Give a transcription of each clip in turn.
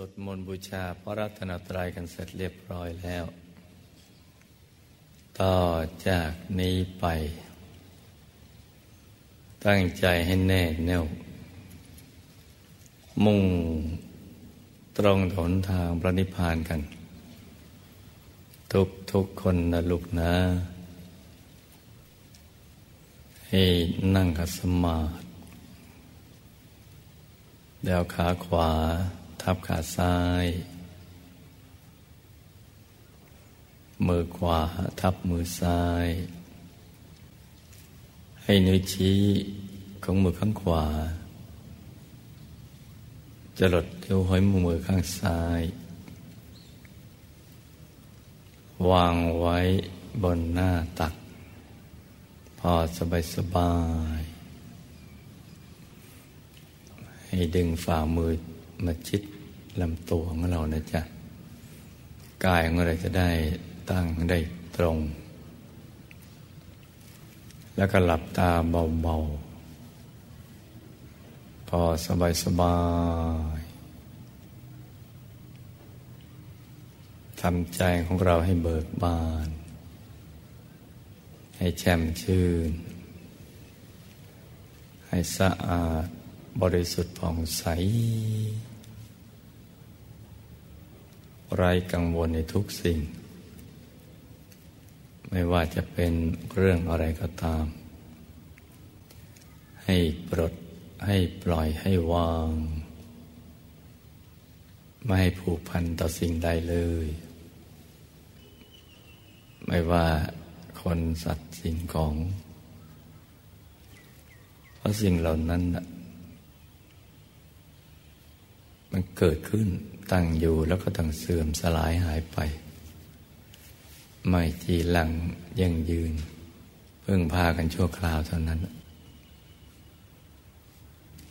สวดมนต์บูชาพระรัตนตรัยกันเสร็จเรียบร้อยแล้ว ต่อจากนี้ไป ตั้งใจให้แน่แน่ว มุ่งตรงถนทางพระนิพพานกัน ทุกทุกคนนะลูกนะ ให้นั่งขัดสมาธิเดวขาขวา ทับขาซ้าย มือขวาทับมือซ้าย ให้นิ้วชี้ของมือข้างขวา จะหลดเที่ยวห้อยมือข้างซ้าย วางไว้บนหน้าตัก พอสบายสบายให้ดึงฝ่ามือ มาชิดลำตัวของเรานะจ๊ะ กายของเราจะได้ตั้งได้ตรง แล้วก็หลับตาเบาๆ พอสบายสบายทำใจของเราให้เบิกบาน ให้แช่มชื่น ให้สะอาดบริสุทธิ์ผ่องใส ไร้กังวลในทุกสิ่ง ไม่ว่าจะเป็นเรื่องอะไรก็ตาม ให้ปลดให้ปล่อยให้วาง ไม่ให้ผูกพันต่อสิ่งใดเลย ไม่ว่าคนสัตว์สิ่งของ เพราะสิ่งเหล่านั้นมันเกิดขึ้น ตั้งอยู่แล้วก็ต้องเสื่อมสลายหายไป ไม่จีหลังยังยืน เพิ่งพากันชั่วคราวเท่านั้น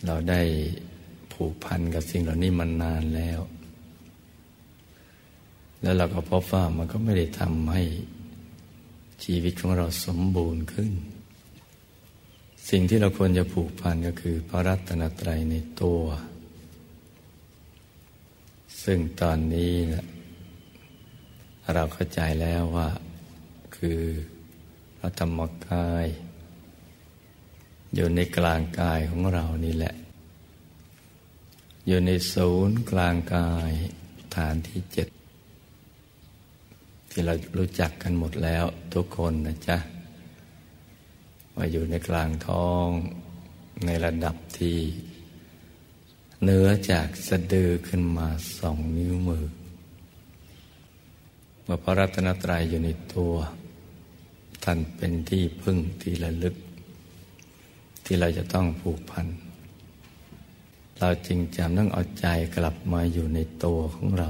เราได้ผูกพันกับสิ่งเหล่านี้มานานแล้ว แล้วเราก็พบว่ามันก็ไม่ได้ทำให้ชีวิตของเราสมบูรณ์ขึ้น สิ่งที่เราควรจะผูกพันก็คือพระรัตนตรัยในตัว ซึ่งตอนนี้นะเราเข้าใจแล้วว่า คือพระธรรมกาย อยู่ในกลางกายของเรานี่แหละ อยู่ในศูนย์กลางกายฐานที่เจ็ดที่เรารู้จักกันหมดแล้วทุกคนนะจ๊ะว่าอยู่ในกลางท้องในระดับที่ เนื้อจากสะดือขึ้นมาสองนิ้วมือเมื่อพระรัตนตรัยอยู่ในตัว ท่านเป็นที่พึ่งที่ระลึก ที่เราจะต้องผูกพัน เราจริงจำต้องเอาใจกลับมาอยู่ในตัวของเรา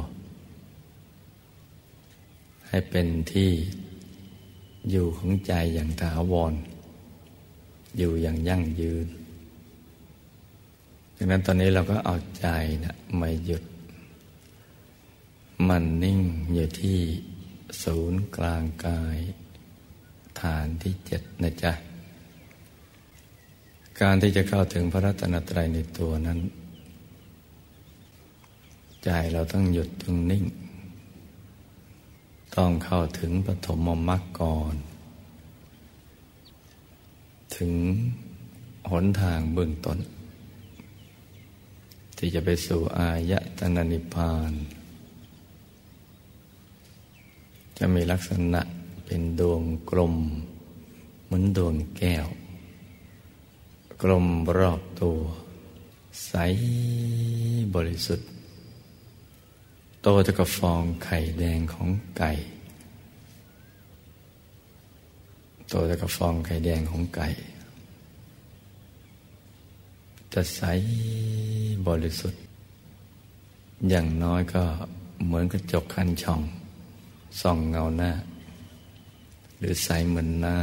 ให้เป็นที่อยู่ของใจอย่างถาวร อยู่อย่างยั่งยืน ดังนั้นตอนนี้เราก็เอาใจนะมาหยุด มันนิ่งอยู่ที่ศูนย์กลางกาย ฐานที่เจ็ดนะจ๊ะ การที่จะเข้าถึงพระรัตนตรัยในตัวนั้น ใจเราต้องหยุดต้องนิ่ง ต้องเข้าถึงปฐมมรรคก่อน ถึงหนทางเบื้องต้น ที่จะไปสู่อายตนะนิพพาน จะมีลักษณะเป็นดวงกลม เหมือนดวงแก้ว กลมรอบตัว ใสบริสุทธิ์โตจะกับฟองไข่แดงของไก่โตจะกับฟองไข่แดงของไก่ จะใสบริสุทธิ์ อย่างน้อยก็เหมือนกระจกคันช่องส่องเงาหน้า หรือใสเหมือนน้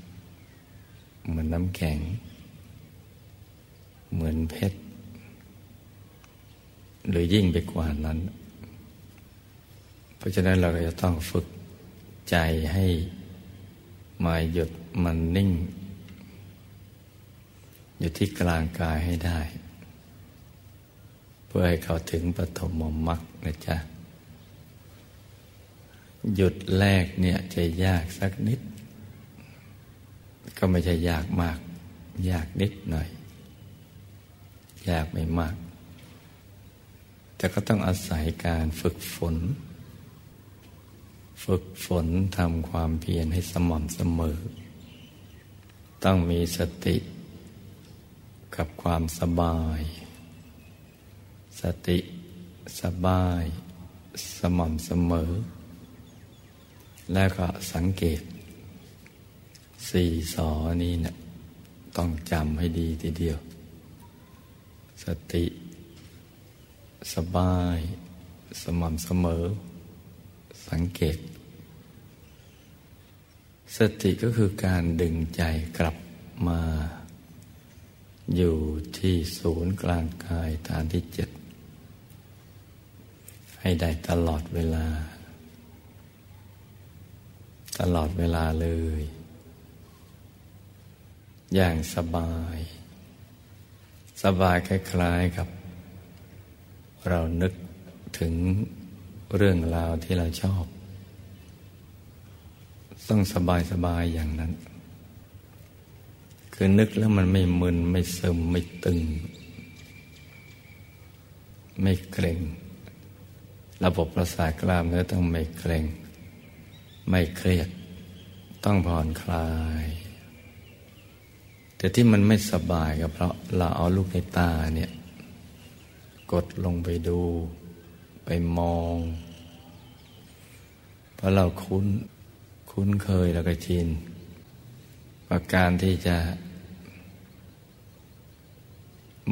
ำเหมือนน้ำแข็ง เหมือนเพชร หรือยิ่งไปกว่านั้น เพราะฉะนั้นเราก็จะต้องฝึกใจให้มาหยุดมันนิ่ง อยู่ที่กลางกายให้ได้พพื่อให้เขาถึงปฐมมรรคนะจ๊ะ หยุดแรกเนี่ยจะยากสักนิด ก็ไม่ใช่ยากมาก ยากนิดหน่อย ยากไม่มาก แต่ก็ต้องอาศัยการฝึกฝน ฝึกฝนทำความเพียรให้สม่ำเสมอ ต้องมีสติ กับความสบาย สติสบาย สม่ำเสมอ แล้วก็สังเกต สี่สอนี้เนะี่ยต้องจำให้ดีทีเดียว สติ สบาย สม่ำเสมอ สังเกต สติก็คือการดึงใจกลับมา อยู่ที่ศูนย์กลางกายฐานที่เจ็ด ให้ได้ตลอดเวลา ตลอดเวลาเลย อย่างสบาย สบายคล้ายๆกับ เรานึกถึงเรื่องราวที่เราชอบ ต้องสบายสบายอย่างนั้น คือนึกแล้วมันไม่มึนไม่ซึมไม่ตึง ไม่เกร็ง ระบบประสาทกล้ามเนื้อต้องไม่เกร็ง ไม่เครียด ต้องผ่อนคลาย แต่ที่มันไม่สบายก็เพราะเราเอาลูกในตาเนี่ย กดลงไปดู ไปมองเพราะเราคุ้นคุ้นเคยแล้วก็ชินประการที่จะ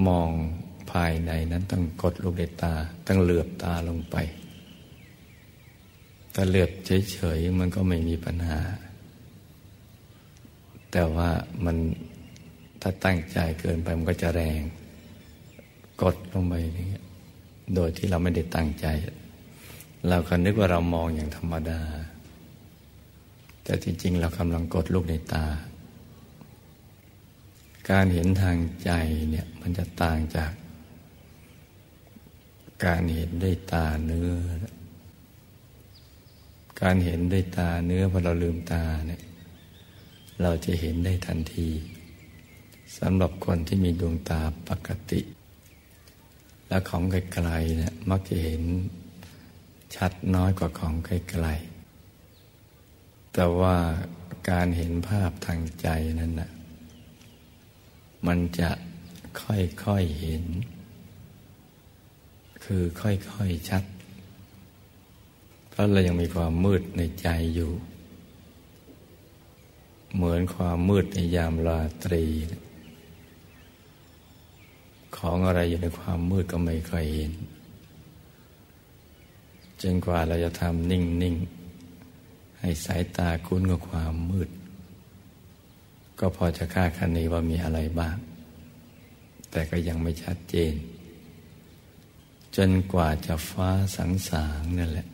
มองภายในนั้นต้องกดลูกในตาต้องเหลือบตาลงไปถ้าเหลือบเฉยๆมันก็ไม่มีปัญหา แต่ว่ามันถ้าตั้งใจเกินไปมันก็จะแรง กดลงไปอย่างเงี้ยโดยที่เราไม่ได้ตั้งใจ เราก็นึกว่าเรามองอย่างธรรมดา แต่จริง ๆ เรากำลังกดลูกในตา การเห็นทางใจเนี่ยมันจะต่างจาก การเห็นด้วยตาเนื้อ การเห็นด้วยตาเนื้อพอเราลืมตาเนี่ย เราจะเห็นได้ทันทีสำหรับคนที่มีดวงตาปกติ และของไกลๆเนี่ยมักจะเห็นชัดน้อยกว่าของไกลๆแต่ว่าการเห็นภาพทางใจนั้นนะ่ะ มันจะค่อยๆเห็น คือค่อยๆชัด เพราะเรายังมีความมืดในใจอยู่ เหมือนความมืดในยามราตรี ของอะไรอยู่ในความมืดก็ไม่ค่อยเห็นจนกว่าเราจะทำนิ่ง ๆ ให้สายตาคุ้นกับความมืด ก็พอจะคาดคะเนว่ามีอะไรบ้าง แต่ก็ยังไม่ชัดเจน จนกว่าจะฟ้าสังสางนั่นแหละ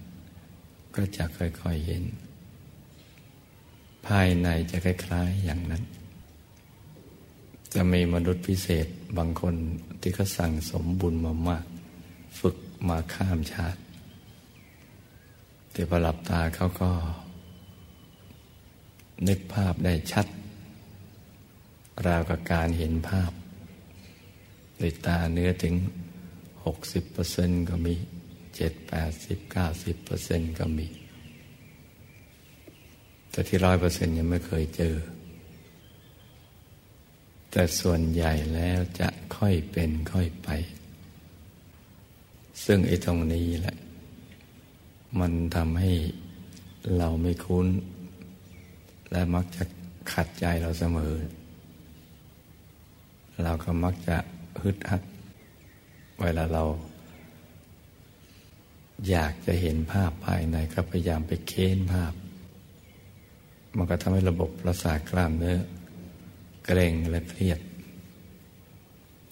ก็จะค่อยๆเห็น ภายในจะคล้ายๆอย่างนั้น จะมีมนุษย์พิเศษบางคนที่เขาสั่งสมบุญมามาก ฝึกมาข้ามชาติ แต่พอหลับตาเขาก็ นึกภาพได้ชัด ราวกับการเห็นภาพด้วยตาเนื้อถึงหกสิบเปอร์เซ็นก็มีเจ็ดแปดสิบเก้าสิบเปอร์เซ็นก็มี แต่ที่ร้อยเปอร์เซ็นยังไม่เคยเจอ แต่ส่วนใหญ่แล้วจะค่อยเป็นค่อยไป ซึ่งไอ้ตรงนี้แหละ มันทำให้เราไม่คุ้น และมักจะขัดใจเราเสมอ เราก็มักจะฮึดฮัด เวลาเรา อยากจะเห็นภาพภายในก็พยายามไปเค้นภาพ มันก็ทำให้ระบบประสาทกล้ามเนื้อ เกร็งและเครียด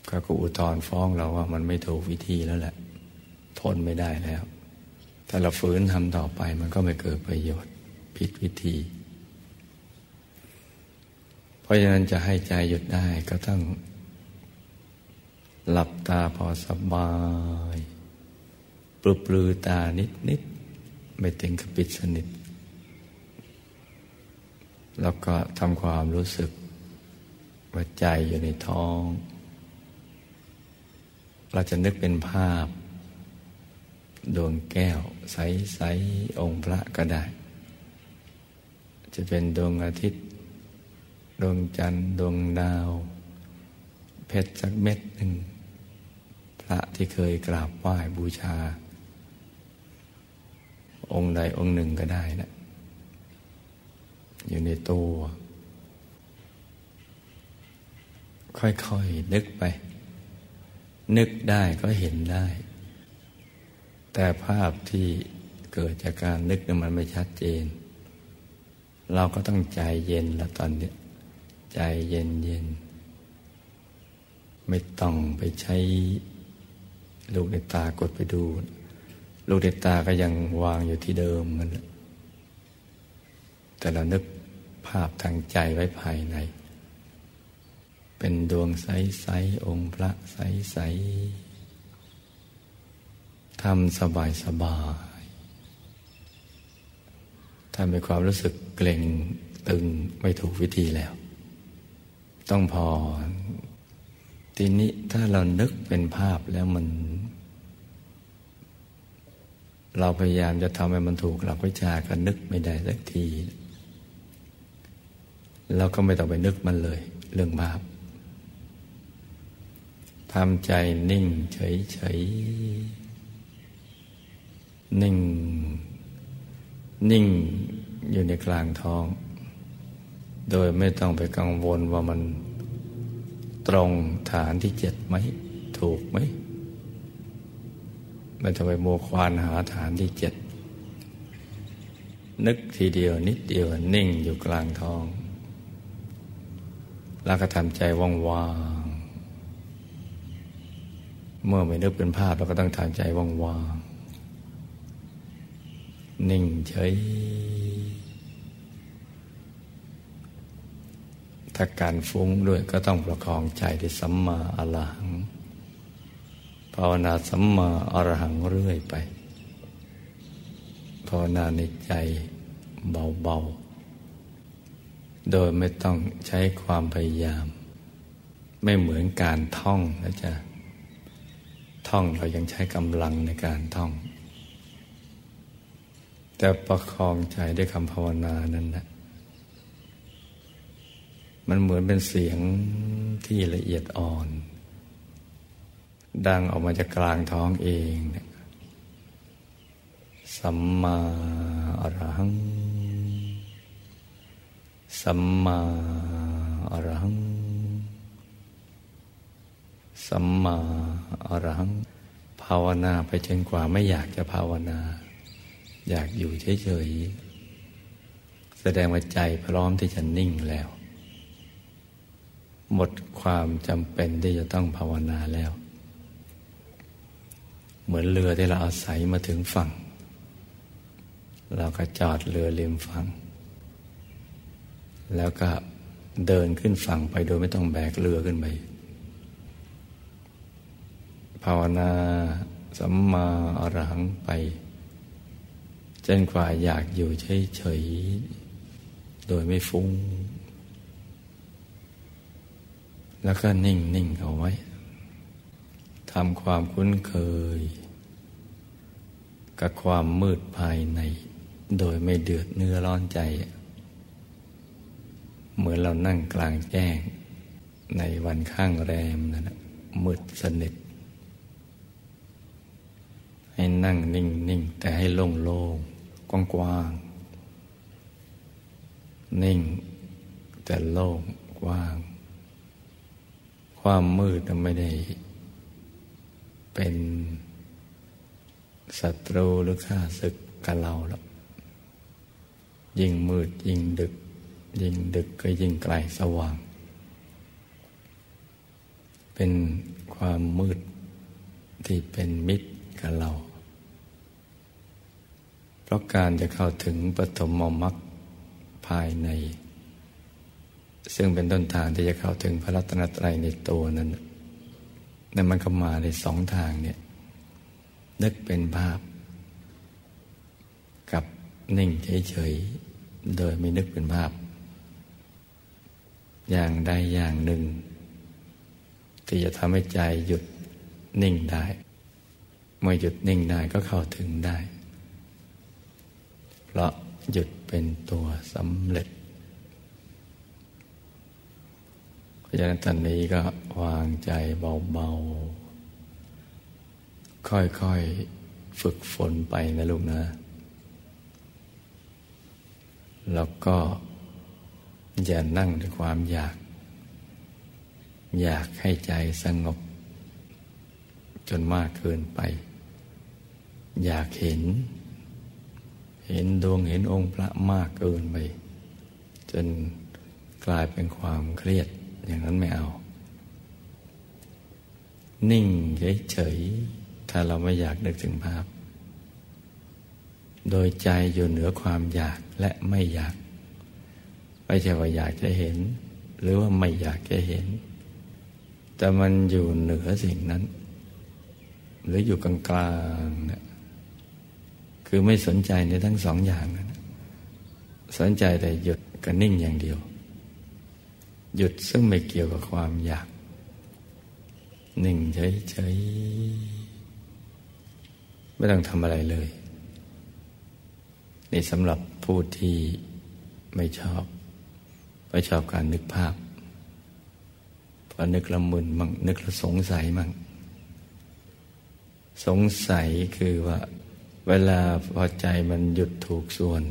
ก็กูอุทธรฟ้องเราว่ามันไม่ถูกวิธีแล้วแหละ ทนไม่ได้แล้ว ถ้าเราฝืนทำต่อไปมันก็ไม่เกิดประโยชน์ผิดวิธี เพราะฉะนั้นจะให้ใจหยุดได้ก็ต้อง หลับตาพอสบาย ปลุกปลือตานิดนิดไม่ถึงกับปิดสนิท แล้วก็ทำความรู้สึกว่าใจอยู่ในท้อง เราจะนึกเป็นภาพ ดวงแก้ว ใส ๆ องค์พระก็ได้ จะเป็นดวงอาทิตย์ ดวงจันทร์ ดวงดาว เพชรสักเม็ดหนึ่ง พระที่เคยกราบไหว้บูชา องค์ใดองค์หนึ่งก็ได้นะ อยู่ในตัว ค่อยๆนึกไป นึกได้ก็เห็นได้ แต่ภาพที่เกิดจากการนึกนั้นมันไม่ชัดเจน เราก็ต้องใจเย็นละตอนนี้ใจเย็นเย็นไม่ต้องไปใช้ ลูกในตากดไปดู ลูกในตาก็ยังวางอยู่ที่เดิมมันแต่เรานึกภาพทางใจไว้ภายใน เป็นดวงใสๆองค์พระใสๆทำสบายสบายถ้ามีความรู้สึกเกร็งตึงไม่ถูกวิธีแล้ว ต้องพอ ทีนี้ถ้าเรานึกเป็นภาพแล้วมัน เราพยายามจะทำให้มันถูกหลักวิชาก็นึกไม่ได้สักทีเราก็ไม่ต้องไปนึกมันเลย เรื่องภาพทำใจนิ่งเฉยๆ นิ่ง นิ่งอยู่ในกลางท้อง โดยไม่ต้องไปกังวลว่ามัน ตรงฐานที่เจ็ดไหม ถูกไหมไม่ต้องไปโมควานหาฐานที่เจ็ด นึกทีเดียวนิดเดียวนิ่งอยู่กลางท้อง แล้วก็ทำใจว่างเมื่อไม่นึกเป็นภาพเราก็ต้องทำใจว่างๆ นิ่งเฉย ถ้าการฟุ้งด้วยก็ต้องประคองใจที่สัมมาอรหัง ภาวนาสัมมาอรหังเรื่อยไป ภาวนาในใจเบาๆ โดยไม่ต้องใช้ความพยายาม ไม่เหมือนการท่องนะจ๊ะ ท่องเรายังใช้กำลังในการท่อง แต่ประคองใจด้วยคำภาวนานั้นนะ มันเหมือนเป็นเสียงที่ละเอียดอ่อน ดังออกมาจากกลางท้องเองสัมมาอรหัง สัมมาอรหัง สัมมาอรหัง ภาวนาไปจนกว่าไม่อยากจะภาวนา อยากอยู่เฉยๆ แสดงว่าใจพร้อมที่จะนิ่งแล้ว หมดความจำเป็นที่จะต้องภาวนาแล้ว เหมือนเรือที่เราอาศัยมาถึงฝั่ง เราก็จอดเรือริมฝั่ง แล้วก็เดินขึ้นฝั่งไปโดยไม่ต้องแบกเรือขึ้นไป ภาวนาสัมมาอรหังไปจนกว่าอยากอยู่เฉยๆ โดยไม่ฟุง้ง แล้วก็นิ่งนิ่งเอาไว้ทำความคุ้นเคย กับความมืดภายใน โดยไม่เดือดเนื้อร้อนใจ เหมือนเรานั่งกลางแจ้ง ในวันข้างแรมนั่นมืดสนิทให้นั่งนิ่งนิ่งแต่ให้โล่งโล่งกว้างกว้างนิ่งแต่โล่งกว้าง ความมืดไม่ได้ เป็นศัตรูหรือข้าศึกกับเราหรอกยิ่งมืดยิ่งดึก ยิ่งดึกก็ยิ่งไกลสว่าง เป็นความมืดที่เป็นมิตรกับเรา เพราะการจะเข้าถึงปฐมมรรคภายใน ซึ่งเป็นต้นทางที่จะเข้าถึงพระรัตนตรัยในตัวนั้นนั่นมันก็มาในสองทางเนี่ย นึกเป็นภาพ กับนิ่งเฉยๆ โดยไม่นึกเป็นภาพ อย่างใดอย่างหนึ่ง ที่จะทำให้ใจหยุดนิ่งได้ เมื่อหยุดนิ่งได้ก็เข้าถึงได้ เพราะหยุดเป็นตัวสำเร็จ เพราะฉะนั้นตอนนี้ก็วางใจเบาๆ ค่อยๆ ฝึกฝนไปนะลูกนะ แล้วก็อย่านั่งด้วยความอยาก อยากให้ใจสงบ จนมากเกินไป อยากเห็น เห็นดวงเห็นองค์พระมากเกินไป จนกลายเป็นความเครียด อย่างนั้นไม่เอา นิ่งเฉยๆถ้าเราไม่อยากนึกถึงภาพ โดยใจอยู่เหนือความอยากและไม่อยาก ไม่ใช่ว่าอยากจะเห็น หรือว่าไม่อยากจะเห็น แต่มันอยู่เหนือสิ่งนั้น หรืออยู่กลางๆนะคือไม่สนใจในทั้งสองอย่างนะสนใจแต่หยุดกับนิ่งอย่างเดียว หยุดซึ่งไม่เกี่ยวกับความอยาก หนึ่งเฉยๆไม่ต้องทำอะไรเลย นี่สำหรับผู้ที่ไม่ชอบ ไม่ชอบการนึกภาพพอนึกละมึนมั่งนึกละสงสัยมั่งสงสัยคือว่า เวลาพอใจมันหยุดถูกส่วน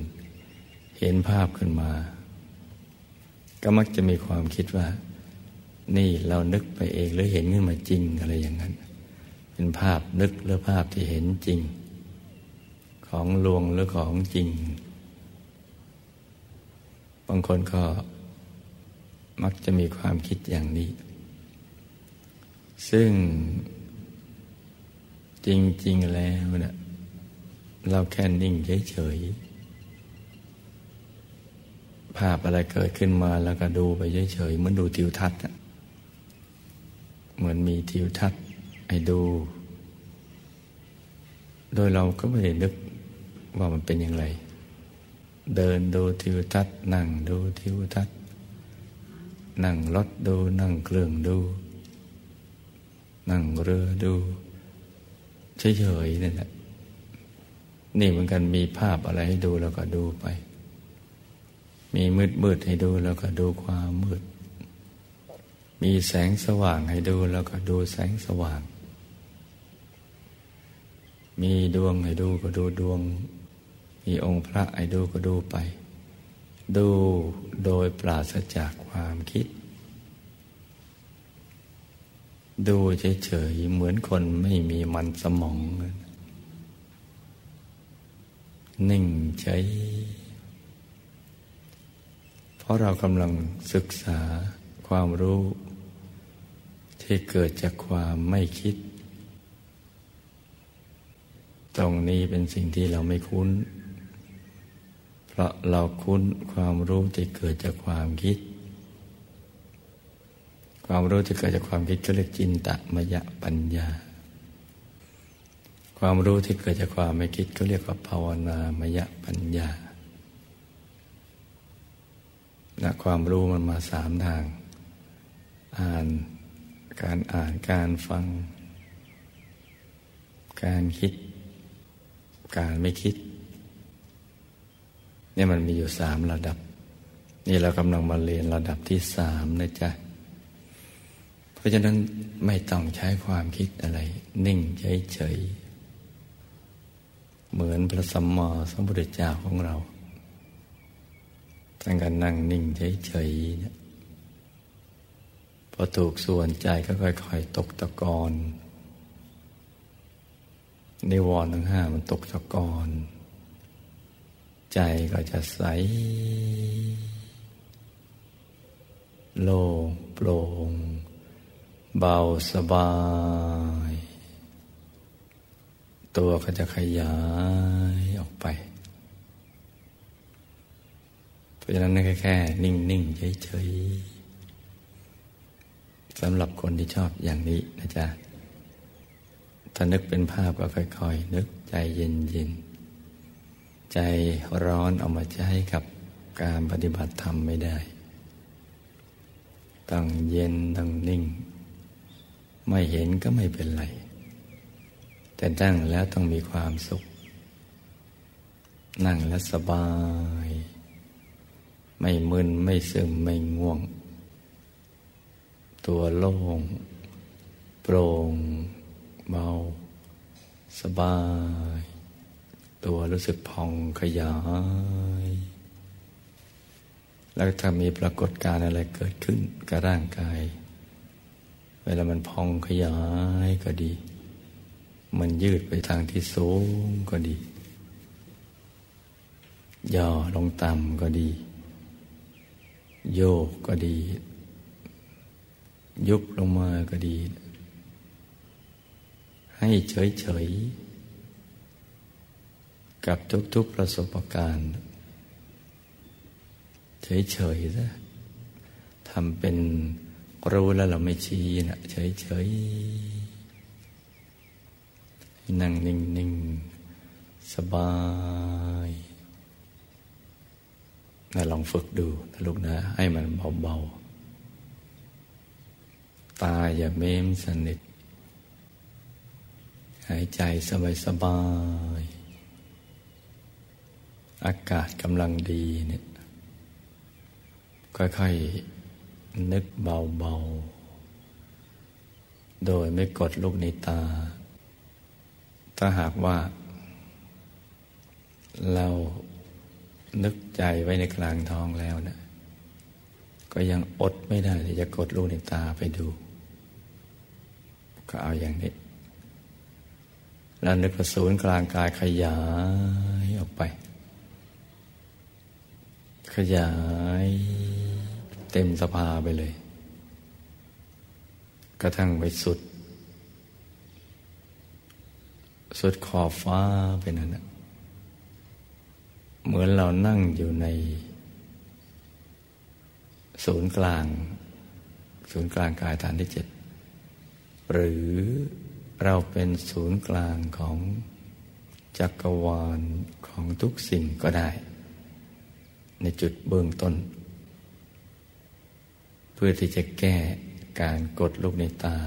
เห็นภาพขึ้นมา ก็มักจะมีความคิดว่า นี่เรานึกไปเองหรือเห็นขึ้นมาจริงอะไรอย่างนั้น เป็นภาพนึกหรือภาพที่เห็นจริง ของลวงหรือของจริง บางคนก็มักจะมีความคิดอย่างนี้ ซึ่งจริง ๆ แล้วเนะี่ยเราแค่นิ่งเฉยๆ ภาพอะไรเกิดขึ้นมาแล้วก็ดูไปเฉยๆเหมือนดูทิวทัศน์เหมือนมีทิวทัศน์ให้ดู โดยเราก็ไม่ได้นึกว่ามันเป็นอย่างไร เดินดูทิวทัศน์นั่งดูทิวทัศน์นั่งรถดูนั่งเครื่องดู นั่งเรือดูเฉยๆนั่นแหละนี่เหมือนกันมีภาพอะไรให้ดูแล้วก็ดูไป มีมืดมืดให้ดูแล้วก็ดูความมืด มีแสงสว่างให้ดูแล้วก็ดูแสงสว่าง มีดวงให้ดูก็ดูดวง มีองค์พระให้ดูก็ดูไป ดูโดยปราศจากความคิด ดูเฉยๆเหมือนคนไม่มีมันสมอง นิ่งเฉย เพราะเรากำลังศึกษาความรู้ ที่เกิดจากความไม่คิด ตรงนี้เป็นสิ่งที่เราไม่คุ้น เพราะเราคุ้นความรู้ที่เกิดจากความคิด ความรู้ที่เกิดจากความคิดก็เรียกจินตมยปัญญา ความรู้ที่เกิดจากความไม่คิดก็เรียกว่าภาวนามยปัญญา นะความรู้มันมาสามทาง อ่านการอ่านการฟัง การคิด การไม่คิดนี่มันมีอยู่สามระดับ นี่เรากำลังมาเรียนระดับที่สามนะจ๊ะ เพราะฉะนั้นไม่ต้องใช้ความคิดอะไร นิ่งเฉยๆเหมือนพระสัมมาสัมพุทธเจ้าของเรา ท่านก็นั่งนิ่งเฉยๆเนี่ยพอถูกส่วนใจก็ค่อยๆตกตะกอนนิวรณ์ทั้งห้ามันตกตะกอนใจก็จะใส โล่งโปร่ง เบาสบาย ตัวก็จะขยายออกไป ราะฉะนั้นแค่แค่ นิ่งๆเฉยๆสำหรับคนที่ชอบอย่างนี้นะจ๊ะถ้านึกเป็นภาพก็ค่อยๆ นึกใจเย็นๆ ใจร้อนเอามาใช้กับการปฏิบัติธรรมไม่ได้ ต้องเย็นต้องนิ่ง ไม่เห็นก็ไม่เป็นไร แต่นั่งแล้วต้องมีความสุข นั่งแล้วสบาย ไม่มึนไม่ซึมไม่ง่วง ตัวโล่ง โปร่ง เบา สบาย ตัวรู้สึกพองขยาย แล้วถ้ามีปรากฏการณ์อะไรเกิดขึ้นกับร่างกาย เวลามันพองขยายก็ดี มันยืดไปทางที่สูงก็ดี ย่อลงต่ำก็ดี โยกก็ดี ยุบลงมาก็ดี ให้เฉยๆกับทุกๆประสบการณ์ เฉยๆซะทำเป็นรู้แล้วเราไม่ชี้นะเฉยๆนั่งนิ่งๆ สบาย นะลองฝึกดูนะลูกนะ ให้มันเบาๆ ตาอย่าเม้มสนิท หายใจสบายๆ อากาศกำลังดีเนี่ยค่อยๆ นึกเบาๆ โดยไม่กดลูกในตา ถ้าหากว่า เรา นึกใจไว้ในกลางท้องแล้วนะก็ยังอดไม่ได้ที่จะกดลูกในตาไปดู ก็เอาอย่างนี้ แล้วนึกประสูนกลางกายขยายออกไป ขยายเต็มสภาไปเลย กระทั่งไปสุด สุดขอบฟ้าเป็นนั่น เหมือนเรานั่งอยู่ใน ศูนย์กลาง ศูนย์กลางกายฐานที่เจ็ดหรือเราเป็นศูนย์กลางของจักรวาลของทุกสิ่งก็ได้ ในจุดเบื้องต้น เพื่อที่จะแก้การกดลูกในตา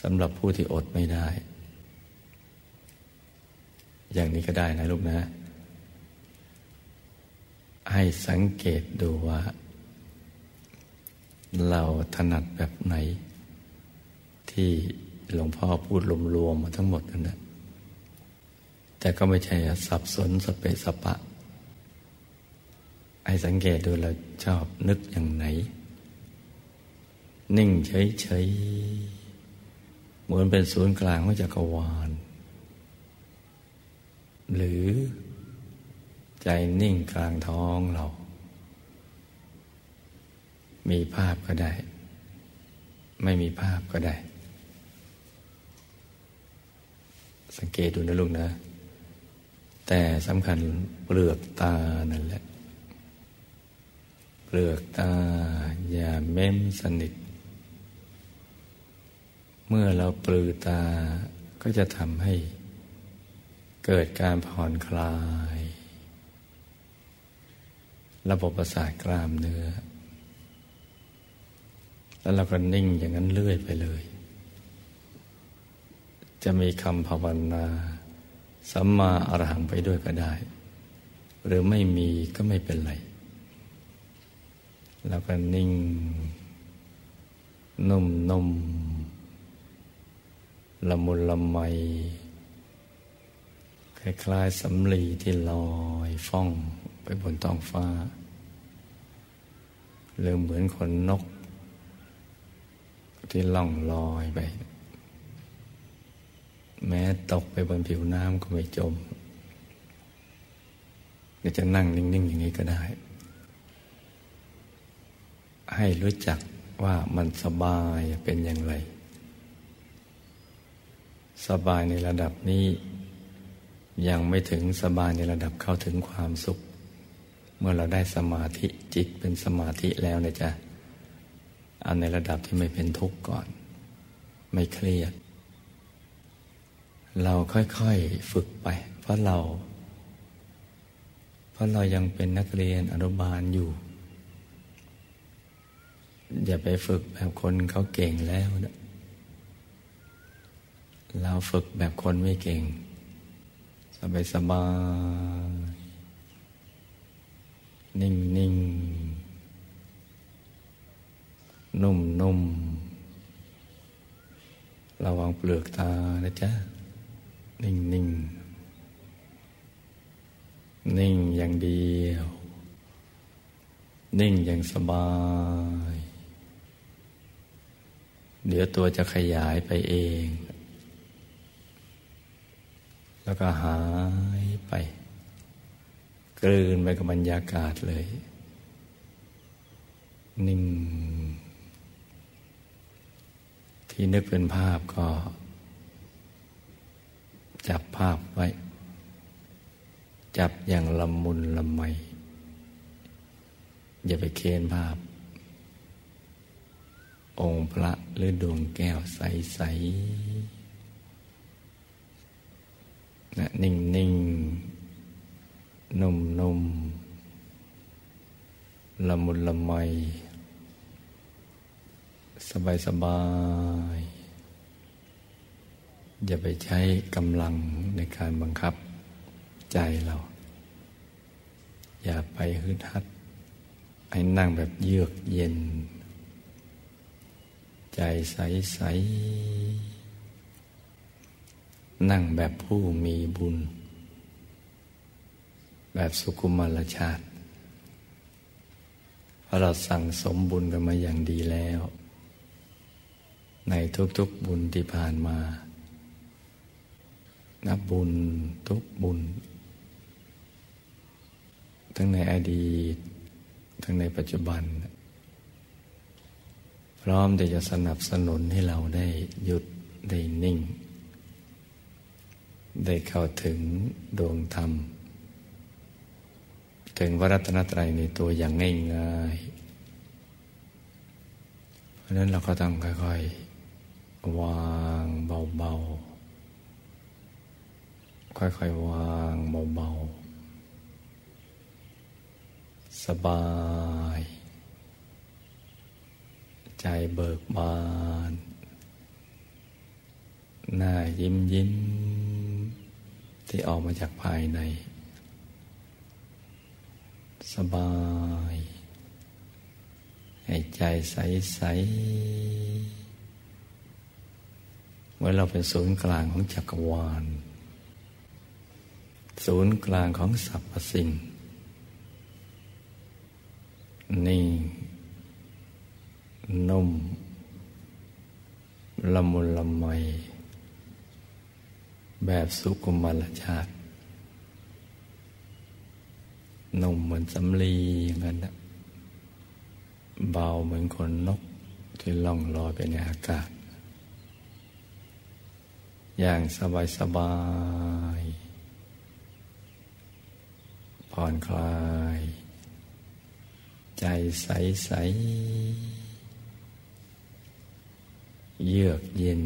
สำหรับผู้ที่อดไม่ได้ อย่างนี้ก็ได้นะลูกนะ ให้สังเกตดูว่า เราถนัดแบบไหน ที่หลวงพ่อพูดรวมๆมาทั้งหมดนั่นแหละแต่ก็ไม่ใช่สับสนสเปสปะ ให้สังเกตดูเราชอบนึกอย่างไหน นิ่งเฉยๆเหมือนเป็นศูนย์กลางของจักรวาลหรือ ใจนิ่งกลางท้องเรา มีภาพก็ได้ ไม่มีภาพก็ได้ สังเกตดูนะลุงนะ แต่สำคัญเปลือกตานั่นแหละ เปลือกตาอย่าเม้มสนิท เมื่อเราปลือตาก็จะทำให้เกิดการผ่อนคลาย ระบบประสาทกล้ามเนื้อ แล้วเราก็นิ่งอย่างนั้นเรื่อยไปเลย จะมีคำภาวนาสัมมาอรหังไปด้วยก็ได้ หรือไม่มีก็ไม่เป็นไร แล้วก็นิ่ง นุ่มนุ่มละมุนละไม คล้ายๆสำลีที่ลอยฟ้อง ไปบนท้องฟ้าหรือเหมือนขนนก ที่ล่องลอยไป แม้ตกไปบนผิวน้ำก็ไม่จมก็จะนั่งนิ่ง ๆ อย่างนี้ก็ได้ ให้รู้จักว่ามันสบายเป็นอย่างไร สบายในระดับนี้ ยังไม่ถึงสบายในระดับเข้าถึงความสุข มื่อเราได้สมาธิจิตเป็นสมาธิแล้วนะจ๊ะเอาในระดับที่ไม่เป็นทุกข์ก่อน ไม่เครียด เราค่อยๆฝึกไป เพราะเรา เพราะเรายังเป็นนักเรียนอนุบาลอยู่ อย่าไปฝึกแบบคนเขาเก่งแล้วนะเราฝึกแบบคนไม่เก่ง สบายสบาย นิ่งนิ่งนุ่มนุ่มระวังเปลือกตานะจ๊ะ นิ่งนิ่งนิ่งอย่างเดียว นิ่งอย่างสบาย เดี๋ยวตัวจะขยายไปเอง แล้วก็หายไป กลืนไปกับบรรยากาศเลย นิ่ง ที่นึกเป็นภาพก็ จับภาพไว้ จับอย่างละมุนละไม อย่าไปเค้นภาพ องค์พระหรือดวงแก้วใส ๆนะนิ่งนิ่ง นุ่มนุ่มละมุนละไม สบายสบาย อย่าไปใช้กำลังในการบังคับใจเรา อย่าไปฮึดฮัด ให้นั่งแบบเยือกเย็น ใจใสใสนั่งแบบผู้มีบุญ แบบสุขุมารชาติเพราะเราสั่งสมบุญกันมาอย่างดีแล้ว ในทุกๆบุญที่ผ่านมา นับบุญทุกบุญ ทั้งในอดีต ทั้งในปัจจุบัน พร้อมที่จะสนับสนุนให้เราได้หยุดได้นิ่ง ได้เข้าถึงดวงธรรม ถึงวรัตนตรัยในตัวอย่างง่ายๆ เพราะนั้นเราก็ต้องค่อย ๆ วางเบาๆ ค่อย ๆ วางเบาๆ สบาย ใจเบิกบาน หน้ายิ้มยิ้มที่ออกมาจากภายใน สบายให้ใจใสๆเมื่อเราเป็นศูนย์กลางของจักรวาล ศูนย์กลางของสรรพสิ่งนี่นุ่ม ละมุนละไม แบบสุกุมารชาติ นุ่มเหมือนสำลีอย่างนั้นนะเบาเหมือนขนนกที่ล่องลอยไปในอากาศ อย่างสบายสบายผ่อนคลาย ใจใสใสเยือกเย็น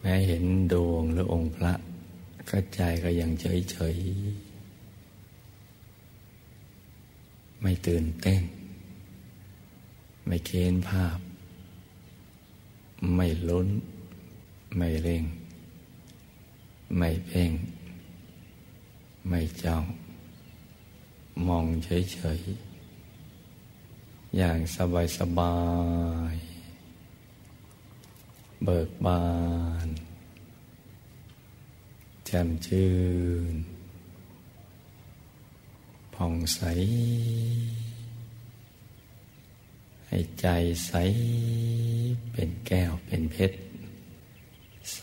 แม้เห็นดวงหรือองค์พระก็ใจก็ยังเฉยเฉย ไม่ตื่นเต้น ไม่เค้นภาพ ไม่ลุ้น ไม่เร่ง ไม่เพ่ง ไม่จ้องมองเฉยๆ อย่างสบายสบายเบิกบานแจ่มชื่น ผ่องใส ให้ใจใส เป็นแก้วเป็นเพชร ใส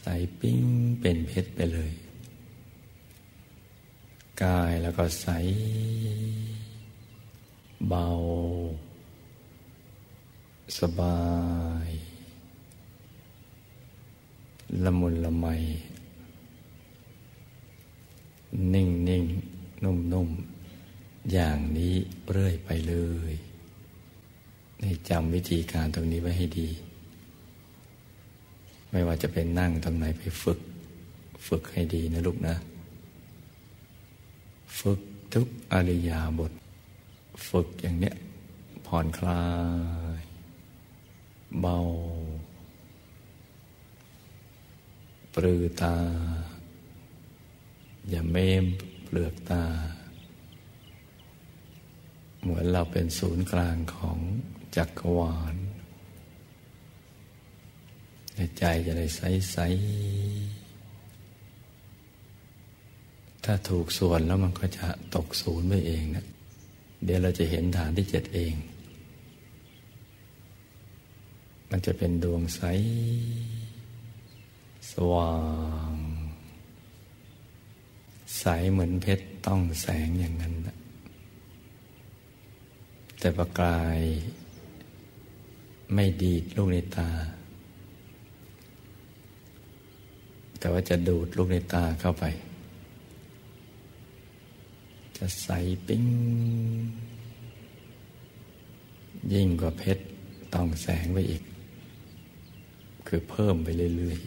ใสปิ้งเป็นเพชรไปเลย กายแล้วก็ใส เบา สบาย ละมุนละไม นิ่งนิ่งนุ่มนุ่มอย่างนี้เรื่อยไปเลยในจำวิธีการตรงนี้ไว้ให้ดี ไม่ว่าจะเป็นนั่งตรงไหนไปฝึก ฝึกให้ดีนะลูกนะ ฝึกทุกอริยาบท ฝึกอย่างเนี้ยผ่อนคลาย เบาปลือตา อย่าเม้มเปลือกตา เหมือนเราเป็นศูนย์กลางของจักรวาลใจจะได้ใสใสถ้าถูกส่วนแล้วมันก็จะตกศูนย์ไปเองนะเดี๋ยวเราจะเห็นฐานที่เจ็ดเอง มันจะเป็นดวงใส สว่าง ใสเหมือนเพชรต้องแสงอย่างนั้นนะแต่ประกายไม่ดีดลูกในตา แต่ว่าจะดูดลูกในตาเข้าไป จะใสปิ้ง ยิ่งกว่าเพชรต้องแสงไปอีก คือเพิ่มไปเรื่อย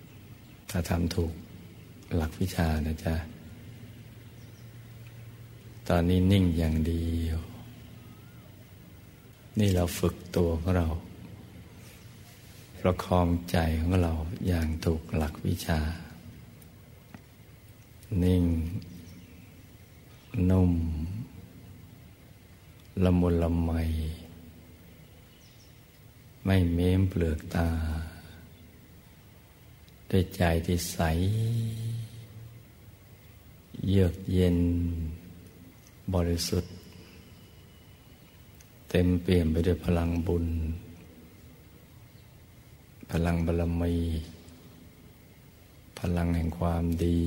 ๆ ถ้าทำถูกหลักวิชานะจ๊ะ ตอนนี้นิ่งอย่างเดียว นี่เราฝึกตัวของเรา ประคองใจของเราอย่างถูกหลักวิชา นิ่ง นุ่ม ละมุนละไม ไม่เม้มเปลือกตา ด้วยใจที่ใส เยือกเย็น บริสุทธิ์ เต็มเปี่ยมไปด้วยพลังบุญ พลังบารมี พลังแห่งความดี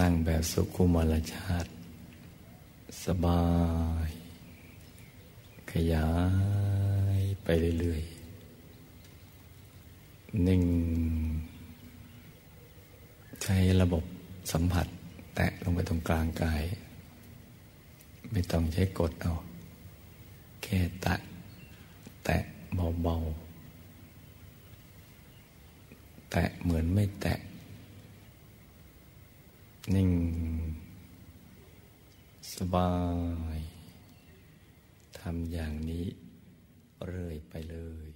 นั่งแบบสุขุมรชาติ สบาย ขยายไปเรื่อยๆ นิ่ง ใช้ระบบสัมผัส แตะลงไปตรงกลางกาย ไม่ต้องใช้กดเอา แค่ตะ แตะเบาๆ แตะเหมือนไม่แตะ นิ่ง สบายทำอย่างนี้เรื่อยไปเลย